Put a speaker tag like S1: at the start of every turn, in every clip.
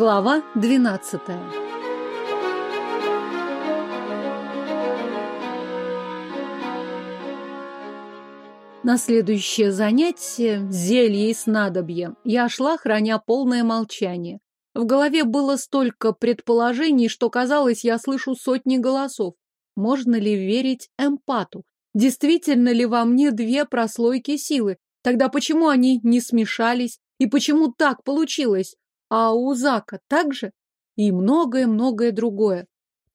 S1: Глава двенадцатая На следующее занятие, зелье и снадобье, я шла, храня полное молчание. В голове было столько предположений, что казалось, я слышу сотни голосов. Можно ли верить эмпату? Действительно ли во мне две прослойки силы? Тогда почему они не смешались? И почему так получилось? А у Зака так же? И многое-многое другое.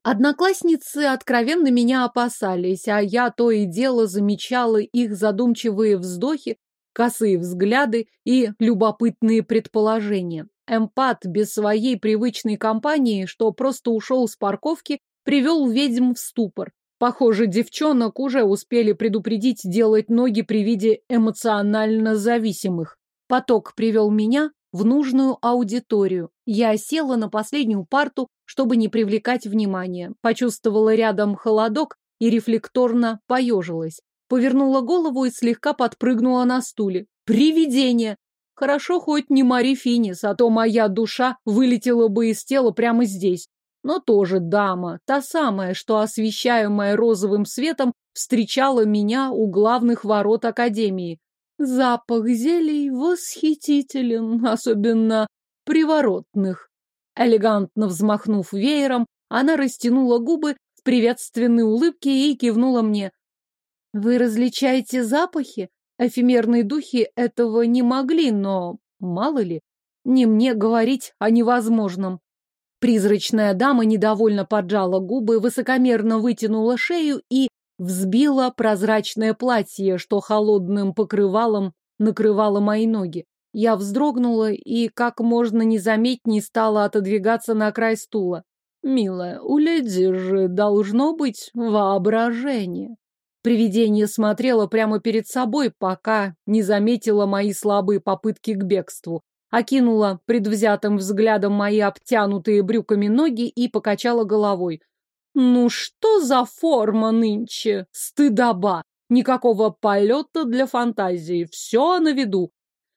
S1: Одноклассницы откровенно меня опасались, а я то и дело замечала их задумчивые вздохи, косые взгляды и любопытные предположения. Эмпат без своей привычной компании, что просто ушел с парковки, привел ведьм в ступор. Похоже, девчонок уже успели предупредить делать ноги при виде эмоционально зависимых. Поток привел меня в нужную аудиторию. Я села на последнюю парту, чтобы не привлекать внимания. Почувствовала рядом холодок и рефлекторно поежилась. Повернула голову и слегка подпрыгнула на стуле. Привидение! Хорошо хоть не Мари Финис, а то моя душа вылетела бы из тела прямо здесь. Но тоже дама, та самая, что, освещаемая розовым светом, встречала меня у главных ворот Академии. Запах зелий восхитителен, особенно приворотных. Элегантно взмахнув веером, она растянула губы в приветственной улыбке и кивнула мне. «Вы различаете запахи? Эфемерные духи этого не могли, но, мало ли, не мне говорить о невозможном». Призрачная дама недовольно поджала губы, высокомерно вытянула шею и взбила прозрачное платье, что холодным покрывалом накрывало мои ноги. Я вздрогнула и как можно незаметнее стала отодвигаться на край стула. «Милая, у леди же должно быть воображение». Привидение смотрело прямо перед собой, пока не заметило мои слабые попытки к бегству. Окинула предвзятым взглядом мои обтянутые брюками ноги и покачала головой. «Ну что за форма нынче? Стыдоба! Никакого полета для фантазии, все на виду.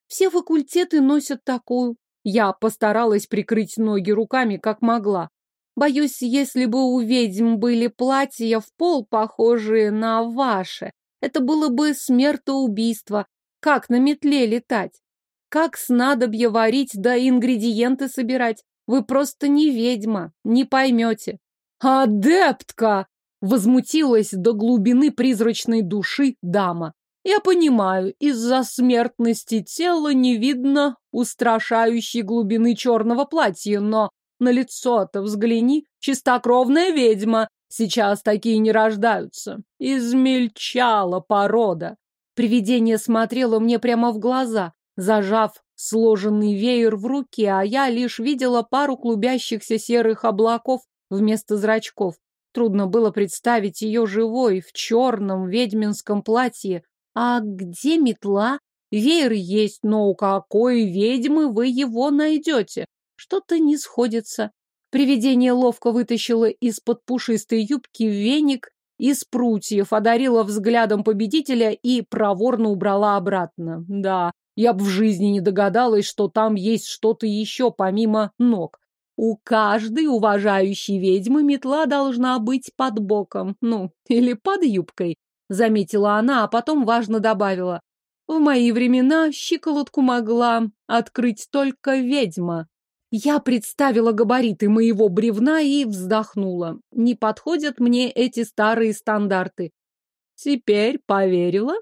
S1: Все факультеты носят такую. Я постаралась прикрыть ноги руками, как могла. Боюсь, если бы у ведьм были платья в пол, похожие на ваши, это было бы смертоубийство. Как на метле летать? Как снадобье варить, да ингредиенты собирать? Вы просто не ведьма, не поймете. Адептка! Возмутилась до глубины призрачной души дама. Я понимаю, из-за смертности тела не видно устрашающей глубины черного платья, но на лицо-то взгляни, чистокровная ведьма. Сейчас такие не рождаются. Измельчала порода. Привидение смотрело мне прямо в глаза, зажав сложенный веер в руке, а я лишь видела пару клубящихся серых облаков вместо зрачков. Трудно было представить ее живой в черном ведьминском платье, а где метла? Веер есть, но у какой ведьмы вы его найдете? Что-то не сходится. Привидение ловко вытащило из-под пушистой юбки веник из прутьев, одарила взглядом победителя и проворно убрала обратно. Да, я бы в жизни не догадалась, что там есть что-то еще помимо ног. У каждой уважающей ведьмы метла должна быть под боком, ну, или под юбкой заметила она, а потом важно добавила. В мои времена щиколотку могла открыть только ведьма. Я представила габариты моего бревна и вздохнула. Не подходят мне эти старые стандарты. Теперь поверила?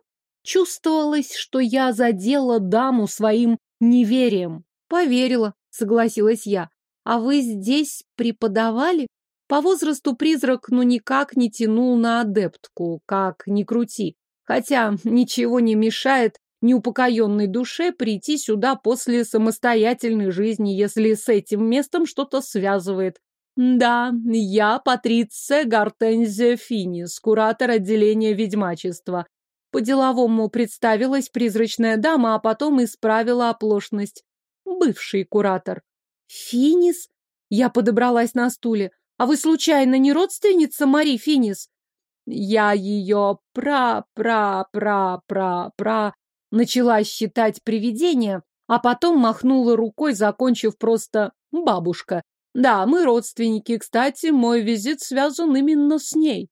S1: Чувствовалось, что я задела даму своим неверием. Поверила, согласилась я. А вы здесь преподавали? По возрасту призрак ну никак не тянул на адептку, как ни крути. Хотя ничего не мешает неупокоенной душе прийти сюда после самостоятельной жизни, если с этим местом что-то связывает. Да, я Патриция Гортензия Финис, куратор отделения ведьмачества. По-деловому представилась призрачная дама, а потом исправила оплошность. Бывший куратор. Финис? Я подобралась на стуле. А вы, случайно, не родственница Мари Финис? Я ее пра-пра-пра-пра-пра... Начала считать привидения, а потом махнула рукой, закончив просто «бабушка». Да, мы родственники, кстати, мой визит связан именно с ней.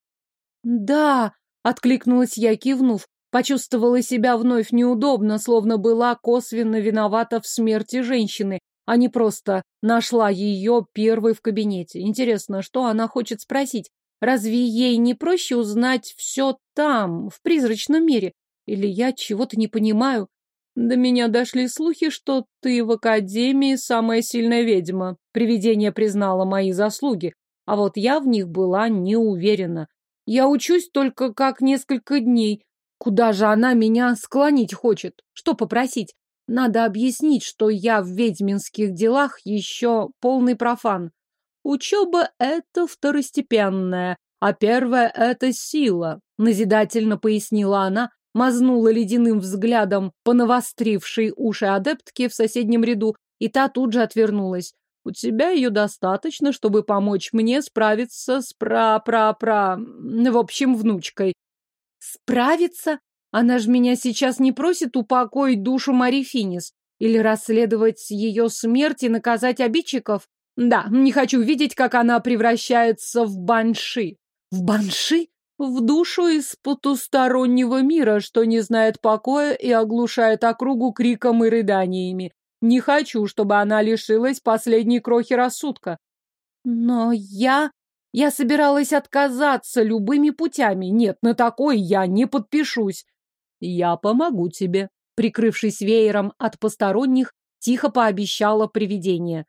S1: Да, откликнулась я, кивнув. Почувствовала себя вновь неудобно, словно была косвенно виновата в смерти женщины, а не просто нашла ее первой в кабинете. Интересно, что она хочет спросить? Разве ей не проще узнать все там, в призрачном мире? Или я чего-то не понимаю? До меня дошли слухи, что ты в Академии самая сильная ведьма. Привидение признало мои заслуги, а вот я в них была не уверена. Я учусь только как несколько дней. Куда же она меня склонить хочет? Что попросить? Надо объяснить, что я в ведьминских делах еще полный профан. Учеба — это второстепенная, а первая — это сила, назидательно пояснила она, мазнула ледяным взглядом по навострившей уши адептке в соседнем ряду, и та тут же отвернулась. У тебя ее достаточно, чтобы помочь мне справиться с пра-пра-пра... в общем, внучкой. Справиться? Она же меня сейчас не просит упокоить душу Мари Финис или расследовать ее смерть и наказать обидчиков. Да, не хочу видеть, как она превращается в банши. В банши? В душу из потустороннего мира, что не знает покоя и оглушает округу криком и рыданиями. Не хочу, чтобы она лишилась последней крохи рассудка. Но я... Я собиралась отказаться любыми путями. Нет, на такой я не подпишусь. Я помогу тебе. Прикрывшись веером от посторонних, тихо пообещала привидение.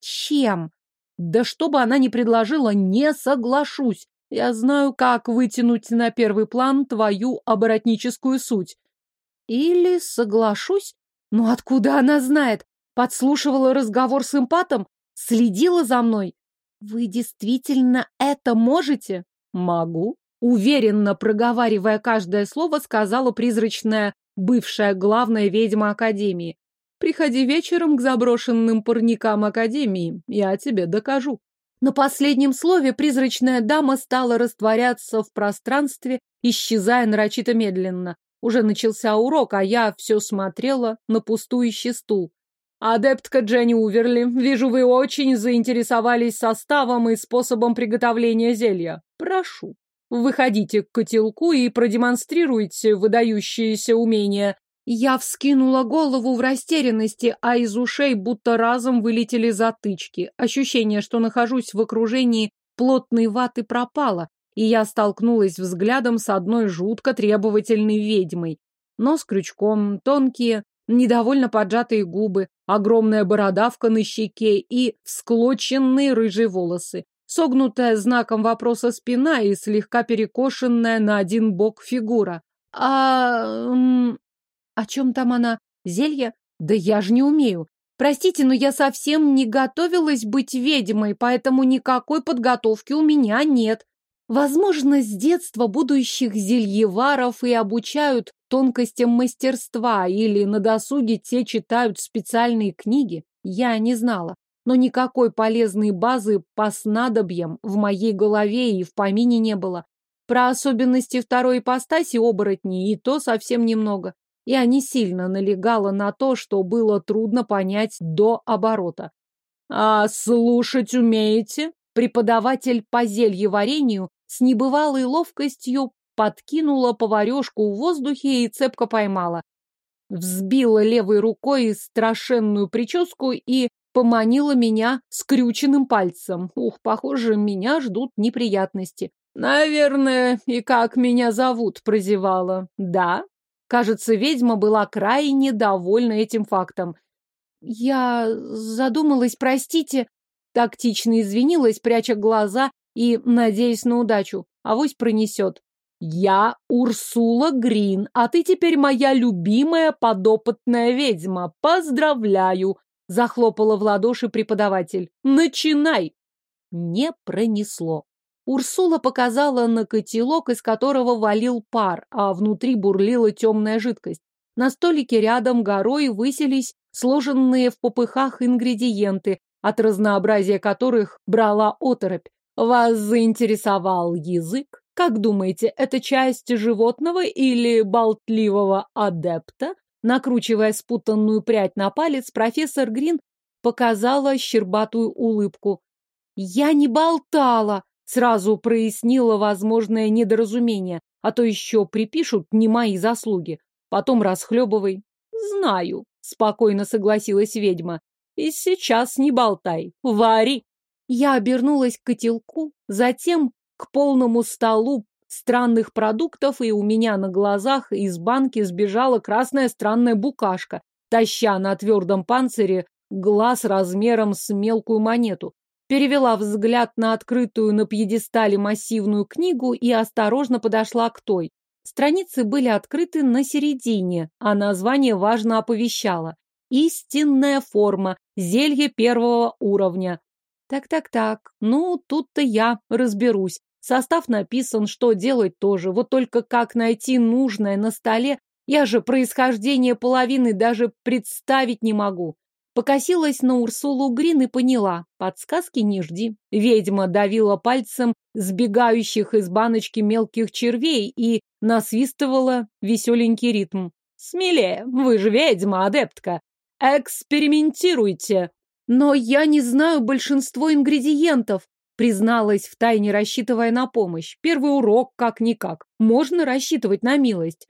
S1: Чем? Да что бы она ни предложила, не соглашусь. Я знаю, как вытянуть на первый план твою оборотническую суть. Или соглашусь? Но откуда она знает? Подслушивала разговор с импатом? Следила за мной? Вы действительно это можете? Могу. Уверенно проговаривая каждое слово, сказала призрачная бывшая главная ведьма Академии. Приходи вечером к заброшенным парникам Академии, я тебе докажу. На последнем слове призрачная дама стала растворяться в пространстве, исчезая нарочито медленно. Уже начался урок, а я все смотрела на пустующий стул. «Адептка Дженни Уверли, вижу, вы очень заинтересовались составом и способом приготовления зелья. Прошу, выходите к котелку и продемонстрируйте выдающиеся умения. Я вскинула голову в растерянности, а из ушей будто разом вылетели затычки. Ощущение, что нахожусь в окружении плотной ваты пропало, и я столкнулась взглядом с одной жутко требовательной ведьмой. Нос крючком, тонкие, недовольно поджатые губы, огромная бородавка на щеке и всклоченные рыжие волосы, согнутая знаком вопроса спина и слегка перекошенная на один бок фигура. А... О чем там она? Зелье? Да я же не умею. Простите, но я совсем не готовилась быть ведьмой, поэтому никакой подготовки у меня нет. Возможно, с детства будущих зельеваров и обучают тонкостям мастерства или на досуге те читают специальные книги. Я не знала. Но никакой полезной базы по снадобьям в моей голове и в помине не было. Про особенности второй ипостаси оборотней и то совсем немного. Я не сильно налегала на то, что было трудно понять до оборота. «А слушать умеете?» Преподаватель по зельеварению с небывалой ловкостью подкинула поварешку в воздухе и цепко поймала. Взбила левой рукой страшенную прическу и поманила меня скрюченным пальцем. Ух, похоже, меня ждут неприятности. Наверное, и как меня зовут, прозевала. Да, Кажется, ведьма была крайне довольна этим фактом. Я задумалась, простите, тактично извинилась, пряча глаза и надеясь на удачу. Авось пронесет. Я Урсула Грин, а ты теперь моя любимая подопытная ведьма. Поздравляю! Захлопала в ладоши преподаватель. Начинай! Не пронесло. Урсула показала на котелок, из которого валил пар, а внутри бурлила темная жидкость. На столике рядом горой высились сложенные в попыхах ингредиенты, от разнообразия которых брала оторопь. Вас заинтересовал язык? Как думаете, это часть животного или болтливого адепта? Накручивая спутанную прядь на палец, профессор Грин показала щербатую улыбку. «Я не болтала!» Сразу прояснила возможное недоразумение, а то еще припишут не мои заслуги. Потом расхлебывай. Знаю, спокойно согласилась ведьма. И сейчас не болтай, вари. Я обернулась к котелку, затем к полному столу странных продуктов, и у меня на глазах из банки сбежала красная странная букашка, таща на твердом панцире глаз размером с мелкую монету. Перевела взгляд на открытую на пьедестале массивную книгу и осторожно подошла к той. Страницы были открыты на середине, а название важно оповещало. «Истинная форма. Зелье первого уровня». Так-так-так, ну, тут-то я разберусь. Состав написан, что делать тоже. Вот только как найти нужное на столе, я же происхождение половины даже представить не могу. Покосилась на Урсулу Грин и поняла. Подсказки не жди. Ведьма давила пальцем сбегающих из баночки мелких червей и насвистывала веселенький ритм. «Смелее, вы же ведьма, адептка! Экспериментируйте!» «Но я не знаю большинство ингредиентов», призналась втайне, рассчитывая на помощь. Первый урок как-никак. Можно рассчитывать на милость.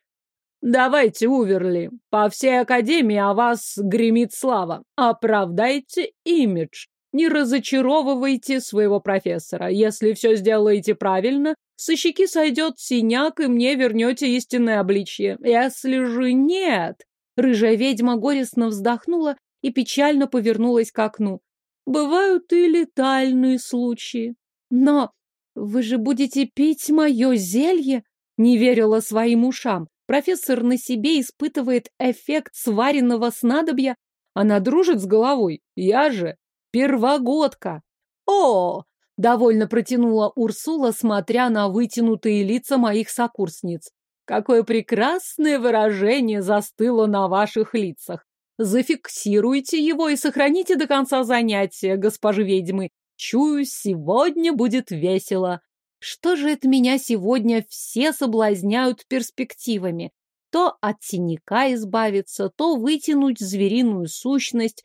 S1: Давайте, Уверли, по всей академии о вас гремит слава. Оправдайте имидж. Не разочаровывайте своего профессора. Если все сделаете правильно, со щеки сойдет синяк, и мне вернете истинное обличье. Если же нет... Рыжая ведьма горестно вздохнула и печально повернулась к окну. Бывают и летальные случаи. Но вы же будете пить мое зелье? Не верила своим ушам. Профессор на себе испытывает эффект сваренного снадобья. Она дружит с головой. Я же первогодка. О! Довольно протянула Урсула, смотря на вытянутые лица моих сокурсниц. Какое прекрасное выражение застыло на ваших лицах. Зафиксируйте его и сохраните до конца занятия, госпожи ведьмы. Чую, сегодня будет весело. Что же это меня сегодня все соблазняют перспективами? То от синяка избавиться, то вытянуть звериную сущность.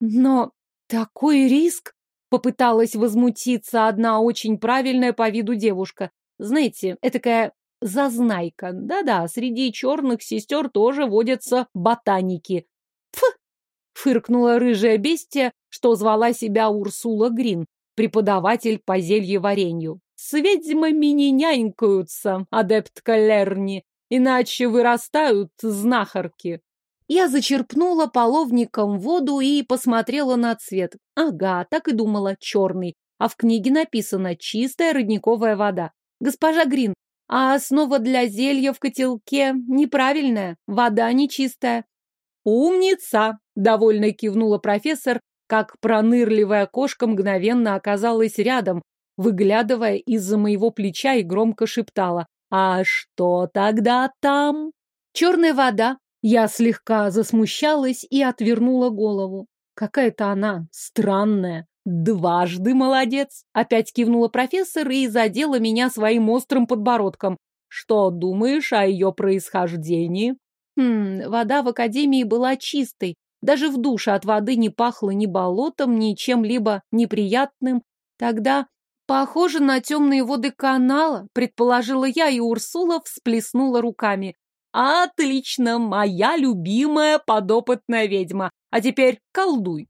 S1: Но такой риск! Попыталась возмутиться одна очень правильная по виду девушка. Знаете, этакая зазнайка. Да-да, среди черных сестер тоже водятся ботаники. Фыркнула рыжая бестия, что звала себя Урсула Грин, преподаватель по зельеваренью. С ведьмами не нянькаются, адептка Лерни, иначе вырастают знахарки. Я зачерпнула половником воду и посмотрела на цвет. Ага, так и думала, черный. А в книге написано «чистая родниковая вода». Госпожа Грин, а основа для зелья в котелке неправильная, вода нечистая. Умница! Довольно кивнула профессор, как пронырливая кошка мгновенно оказалась рядом, выглядывая из-за моего плеча и громко шептала. «А что тогда там?» «Черная вода». Я слегка засмущалась и отвернула голову. Какая-то она странная. «Дважды молодец!» Опять кивнула профессор и задела меня своим острым подбородком. «Что думаешь о ее происхождении?» Хм, вода в академии была чистой. Даже в душе от воды не пахло ни болотом, ни чем-либо неприятным. Тогда Похоже на темные воды канала, предположила я, и Урсула всплеснула руками. Отлично, моя любимая подопытная ведьма. А теперь колдуй.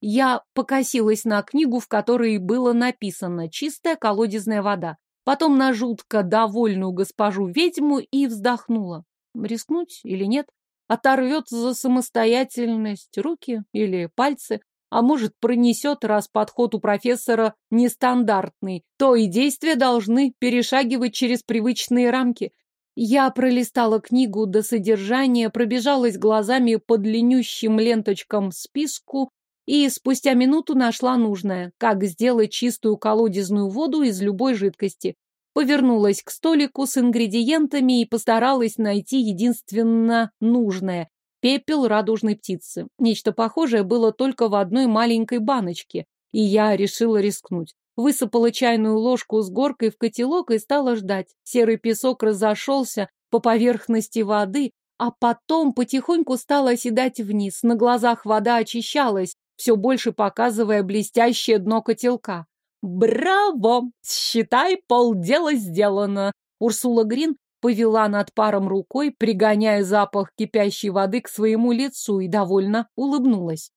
S1: Я покосилась на книгу, в которой было написано «Чистая колодезная вода». Потом на жутко довольную госпожу ведьму и вздохнула. Рискнуть или нет? Оторвет за самостоятельность руки или пальцы? А может, пронесет, раз подход у профессора нестандартный, то и действия должны перешагивать через привычные рамки. Я пролистала книгу до содержания, пробежалась глазами по длиннющим ленточкам списку и спустя минуту нашла нужное, как сделать чистую колодезную воду из любой жидкости. Повернулась к столику с ингредиентами и постаралась найти единственно нужное пепел радужной птицы. Нечто похожее было только в одной маленькой баночке, и я решила рискнуть. Высыпала чайную ложку с горкой в котелок и стала ждать. Серый песок разошелся по поверхности воды, а потом потихоньку стала оседать вниз. На глазах вода очищалась, все больше показывая блестящее дно котелка. «Браво! Считай, полдела сделано!» Урсула Грин повела над паром рукой, пригоняя запах кипящей воды к своему лицу и довольно улыбнулась.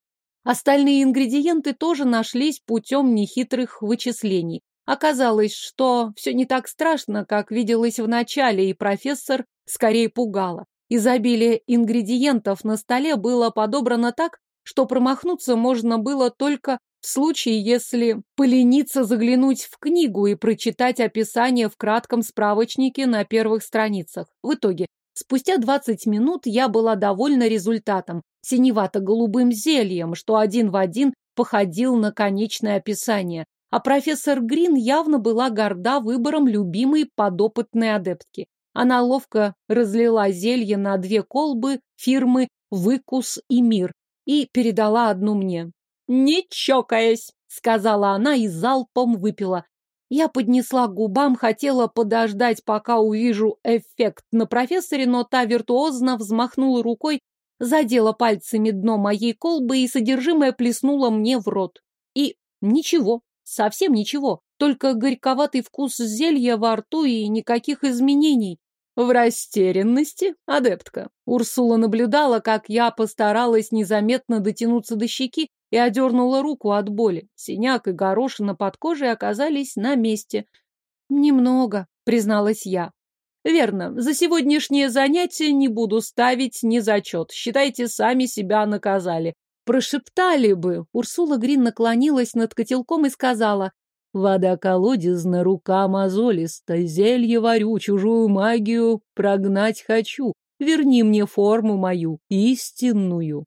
S1: Остальные ингредиенты тоже нашлись путем нехитрых вычислений. Оказалось, что все не так страшно, как виделось в начале, и профессор скорее пугала. Изобилие ингредиентов на столе было подобрано так, что промахнуться можно было только в случае, если полениться заглянуть в книгу и прочитать описание в кратком справочнике на первых страницах. В итоге, спустя 20 минут я была довольна результатом, синевато-голубым зельем, что один в один походил на конечное описание. А профессор Грин явно была горда выбором любимой подопытной адептки. Она ловко разлила зелье на две колбы фирмы «Выкус и мир» и передала одну мне. «Не чокаясь», — сказала она и залпом выпила. Я поднесла к губам, хотела подождать, пока увижу эффект на профессоре, но та виртуозно взмахнула рукой, задела пальцами дно моей колбы и содержимое плеснула мне в рот. И ничего, совсем ничего, только горьковатый вкус зелья во рту и никаких изменений. В растерянности, адептка. Урсула наблюдала, как я постаралась незаметно дотянуться до щеки, и одернула руку от боли. Синяк и горошина под кожей оказались на месте. «Немного», — призналась я. «Верно. За сегодняшнее занятие не буду ставить ни зачет. Считайте, сами себя наказали. Прошептали бы». Урсула Грин наклонилась над котелком и сказала. «Вода колодезна, рука мозолиста, зелье варю, чужую магию прогнать хочу. Верни мне форму мою, истинную».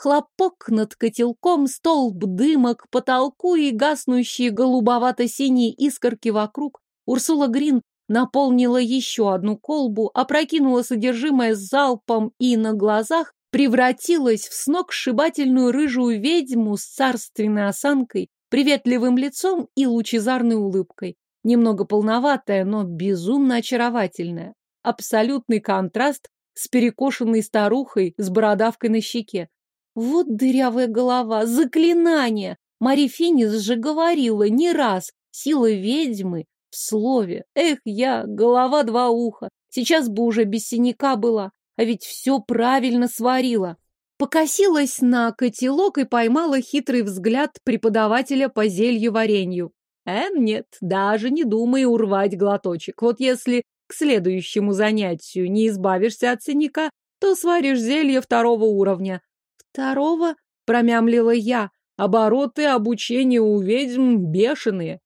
S1: Хлопок над котелком, столб дыма к потолку и гаснущие голубовато-синие искорки вокруг. Урсула Грин наполнила еще одну колбу, опрокинула содержимое залпом и на глазах превратилась в сногсшибательную рыжую ведьму с царственной осанкой, приветливым лицом и лучезарной улыбкой. Немного полноватая, но безумно очаровательная. Абсолютный контраст с перекошенной старухой с бородавкой на щеке. Вот дырявая голова, заклинание! Мари Финис же говорила не раз, сила ведьмы в слове. Эх, я, голова два уха, сейчас бы уже без синяка была, а ведь все правильно сварила. Покосилась на котелок и поймала хитрый взгляд преподавателя по зелью варенью. Э, нет, даже не думай урвать глоточек. Вот если к следующему занятию не избавишься от синяка, то сваришь зелье второго уровня. Второго промямлила я. Обороты обучения у ведьм бешеные.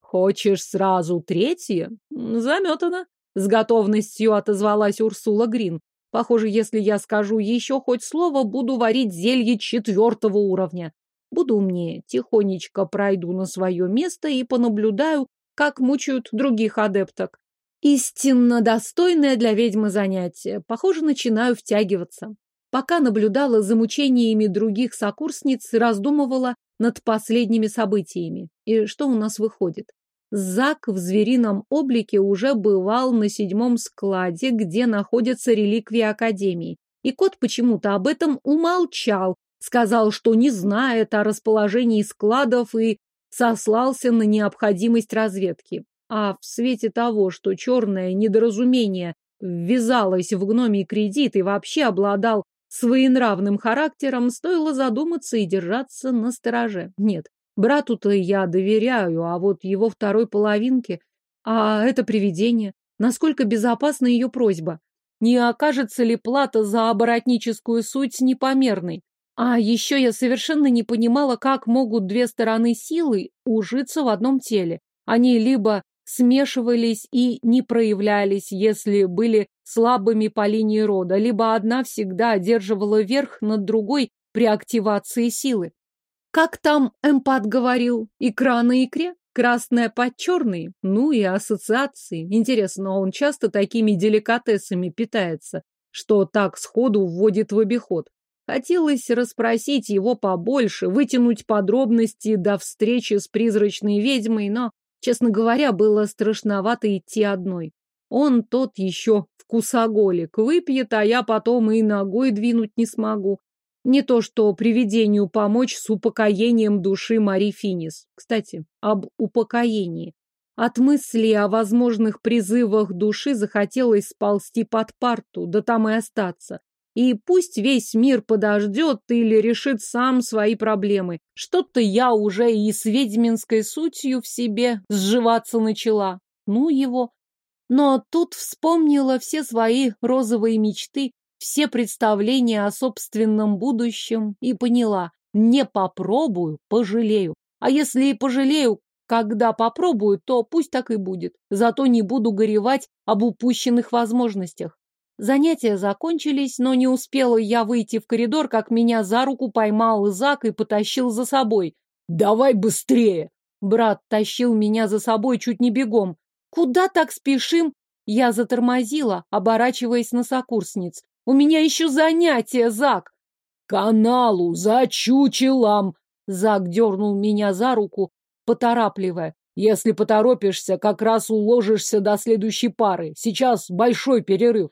S1: Хочешь сразу третье? Заметано. С готовностью отозвалась Урсула Грин. Похоже, если я скажу еще хоть слово, буду варить зелье четвертого уровня. Буду умнее, тихонечко пройду на свое место и понаблюдаю, как мучают других адепток. Истинно достойное для ведьмы занятие. Похоже, начинаю втягиваться. Пока наблюдала за мучениями других сокурсниц раздумывала над последними событиями. И что у нас выходит? Зак в зверином облике уже бывал на седьмом складе, где находятся реликвии Академии. И кот почему-то об этом умолчал, сказал, что не знает о расположении складов и сослался на необходимость разведки. А в свете того, что черное недоразумение ввязалось в гномий кредит и вообще обладал своенравным характером, стоило задуматься и держаться на стороже. Нет, брату-то я доверяю, а вот его второй половинке... А это привидение. Насколько безопасна ее просьба? Не окажется ли плата за оборотническую суть непомерной? А еще я совершенно не понимала, как могут две стороны силы ужиться в одном теле. Они либо смешивались и не проявлялись, если были слабыми по линии рода, либо одна всегда одерживала верх над другой при активации силы. Как там эмпат говорил, икра на икре, красная под черной, ну и ассоциации. Интересно, он часто такими деликатесами питается, что так сходу вводит в обиход. Хотелось расспросить его побольше, вытянуть подробности до встречи с призрачной ведьмой, но Честно говоря, было страшновато идти одной. Он тот еще вкусоголик, выпьет, а я потом и ногой двинуть не смогу. Не то что привидению помочь с упокоением души Мари Финис. Кстати, об упокоении. От мысли о возможных призывах души захотелось сползти под парту, да там и остаться. И пусть весь мир подождет или решит сам свои проблемы. Что-то я уже и с ведьминской сутью в себе сживаться начала. Ну его. Но тут вспомнила все свои розовые мечты, все представления о собственном будущем и поняла, не попробую, пожалею. А если и пожалею, когда попробую, то пусть так и будет. Зато не буду горевать об упущенных возможностях. Занятия закончились, но не успела я выйти в коридор, как меня за руку поймал Зак и потащил за собой. «Давай быстрее!» Брат тащил меня за собой чуть не бегом. «Куда так спешим?» Я затормозила, оборачиваясь на сокурсниц. «У меня еще занятия, Зак!» «Каналу за чучелом!» Зак дернул меня за руку, поторапливая. «Если поторопишься, как раз уложишься до следующей пары. Сейчас большой перерыв».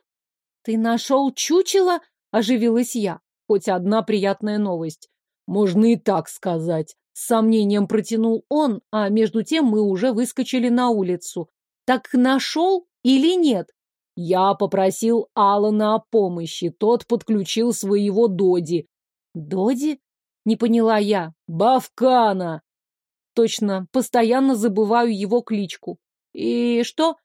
S1: «Ты нашел чучело?» – оживилась я. Хоть одна приятная новость. «Можно и так сказать». С сомнением протянул он, а между тем мы уже выскочили на улицу. «Так нашел или нет?» Я попросил Алана о помощи. Тот подключил своего Доди. «Доди?» — не поняла я. «Бавкана!» Точно, постоянно забываю его кличку. «И что?»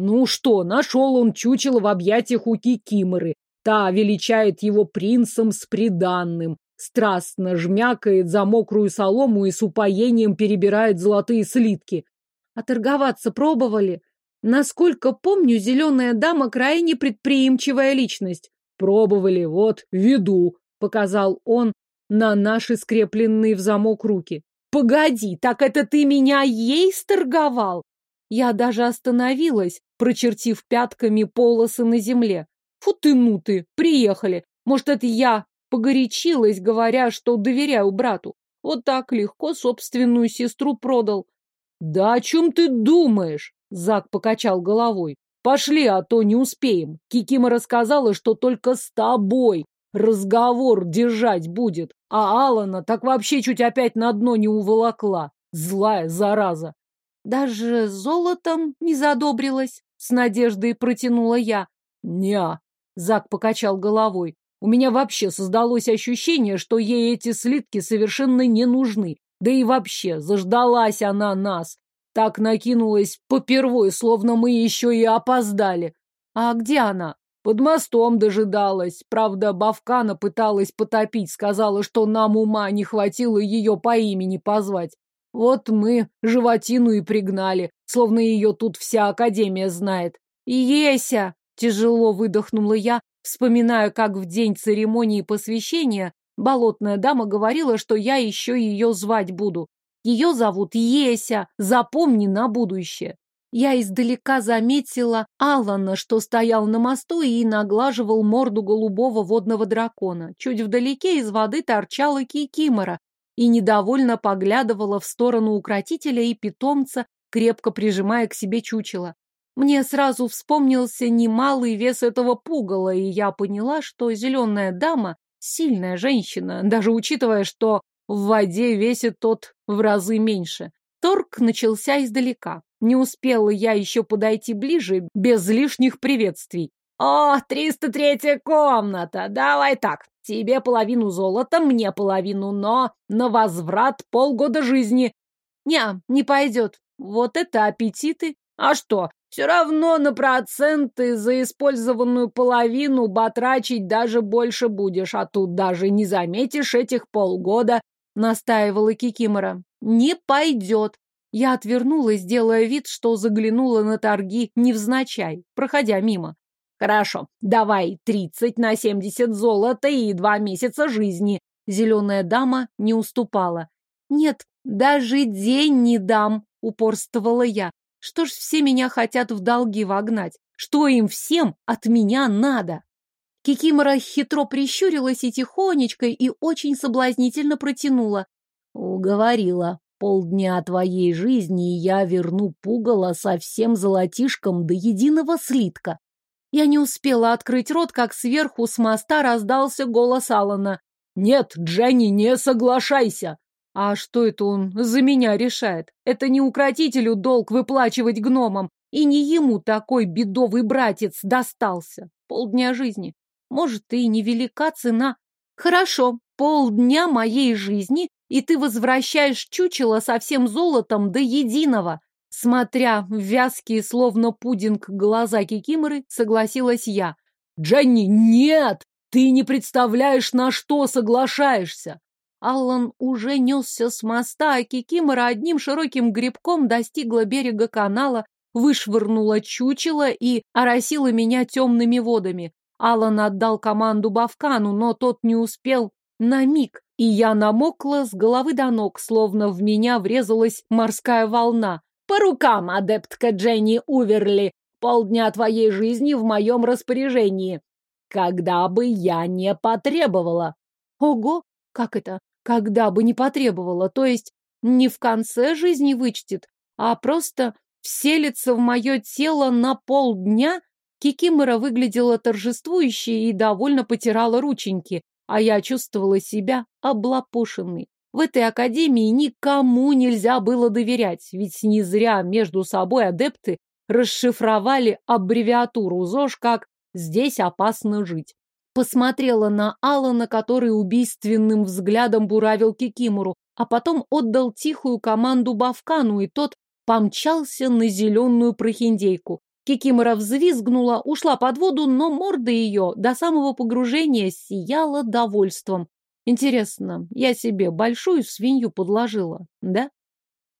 S1: Ну что, нашел он чучело в объятиях у Кикиморы. Та величает его принцем с приданным, страстно жмякает за мокрую солому и с упоением перебирает золотые слитки. А торговаться пробовали? Насколько помню, зеленая дама крайне предприимчивая личность. Пробовали, вот, веду, показал он на наши скрепленные в замок руки. Погоди, так это ты меня ей сторговал? Я даже остановилась, прочертив пятками полосы на земле. Фу ты, ну ты, приехали. Может, это я погорячилась, говоря, что доверяю брату. Вот так легко собственную сестру продал. Да о чем ты думаешь? Зак покачал головой. Пошли, а то не успеем. Кикима рассказала, что только с тобой разговор держать будет. А Алана так вообще чуть опять на дно не уволокла. Злая зараза. Даже золотом не задобрилась, с надеждой протянула я. Ня, Зак покачал головой. У меня вообще создалось ощущение, что ей эти слитки совершенно не нужны. Да и вообще, заждалась она нас. Так накинулась попервой, словно мы еще и опоздали. А где она? Под мостом дожидалась. Правда, Бавкана пыталась потопить, сказала, что нам ума не хватило ее по имени позвать. Вот мы животину и пригнали, словно ее тут вся академия знает. «Еся!» — тяжело выдохнула я, вспоминая, как в день церемонии посвящения болотная дама говорила, что я еще ее звать буду. Ее зовут Еся, запомни на будущее. Я издалека заметила Алана, что стоял на мосту и наглаживал морду голубого водного дракона. Чуть вдалеке из воды торчала кикимора, и недовольно поглядывала в сторону укротителя и питомца, крепко прижимая к себе чучело. Мне сразу вспомнился немалый вес этого пугала, и я поняла, что зеленая дама — сильная женщина, даже учитывая, что в воде весит тот в разы меньше. Торг начался издалека. Не успела я еще подойти ближе, без лишних приветствий. «О, 303-я комната! Давай так, тебе половину золота, мне половину, но на возврат полгода жизни». «Не, не пойдет. Вот это аппетиты. А что, все равно на проценты за использованную половину батрачить даже больше будешь, а тут даже не заметишь этих полгода», — настаивала Кикимора. «Не пойдет». Я отвернулась, делая вид, что заглянула на торги невзначай, проходя мимо. Хорошо, давай тридцать на семьдесят золота и два месяца жизни. Зеленая дама не уступала. Нет, даже день не дам, упорствовала я. Что ж все меня хотят в долги вогнать? Что им всем от меня надо? Кикимора хитро прищурилась и тихонечко и очень соблазнительно протянула. Уговорила. Полдня твоей жизни, я верну пугало со всем золотишком до единого слитка. Я не успела открыть рот, как сверху с моста раздался голос Алана.
S2: «Нет, Дженни, не соглашайся!»
S1: А что это он за меня решает? Это не укротителю долг выплачивать гномам, и не ему такой бедовый братец достался. Полдня жизни. Может, и невелика цена. Хорошо, полдня моей жизни, и ты возвращаешь чучело со всем золотом до единого. Смотря в вязкие, словно пудинг, глаза Кикиморы, согласилась я.
S2: «Дженни, нет! Ты не представляешь, на что соглашаешься!»
S1: Аллан уже несся с моста, а Кикимора одним широким грибком достигла берега канала, вышвырнула чучело и оросила меня темными водами. Аллан отдал команду Бавкану, но тот не успел на миг, и я намокла с головы до ног, словно в меня врезалась морская волна. «По рукам, адептка Дженни Уверли! Полдня твоей жизни в моем распоряжении!» «Когда бы я не потребовала!» «Ого! Как это? Когда бы не потребовала? То есть не в конце жизни вычтет, а просто вселится в мое тело на полдня?» Кикимора выглядела торжествующе и довольно потирала рученьки, а я чувствовала себя облапошенной. В этой академии никому нельзя было доверять, ведь не зря между собой адепты расшифровали аббревиатуру ЗОЖ как «здесь опасно жить». Посмотрела на Алана, который убийственным взглядом буравил Кикимору, а потом отдал тихую команду Бавкану, и тот помчался на зеленую прохиндейку. Кикимора взвизгнула, ушла под воду, но морда ее до самого погружения сияла довольством. Интересно, я себе большую свинью подложила, да?